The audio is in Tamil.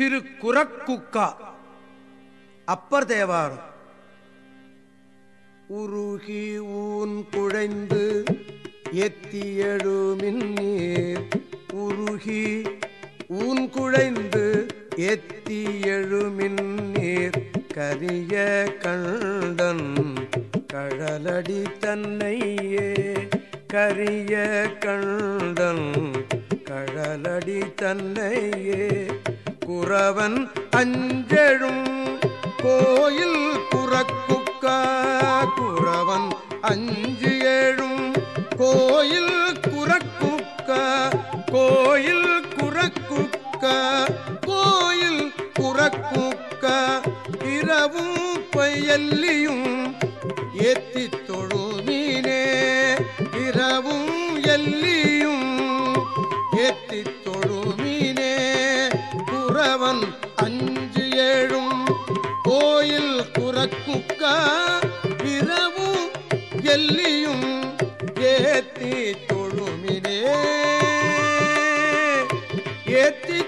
திரு குரக்குக்கா அப்பர் தேவாரம். உருகி ஊன் குழைந்து எத்தியழுமின் நீர். உருகி ஊன் குழைந்து எத்தியழுமின் நீர். கரிய கண்டன் கழலடி தன்னையே. கரிய கண்டன் கழலடி தன்னையே. குறவன் அஞ்செழும் கோயில் குறக்குக்கா. குறவன் அஞ்சு ஏழும் கோயில் குறக்குக்க. கோயில் குறக்குக்க. கோயில் குறக்குக்க. இரவும் பையல்லியும் ஏத்தி தொழுமீனே இரவும் எல்லியும் ஏத்தி குறவன் அஞ்சு ஏழும் கோயில் குறக்குக்கா பிறவும் எல்லியும் ஏத்தி தொழுமினே. ஏத்தி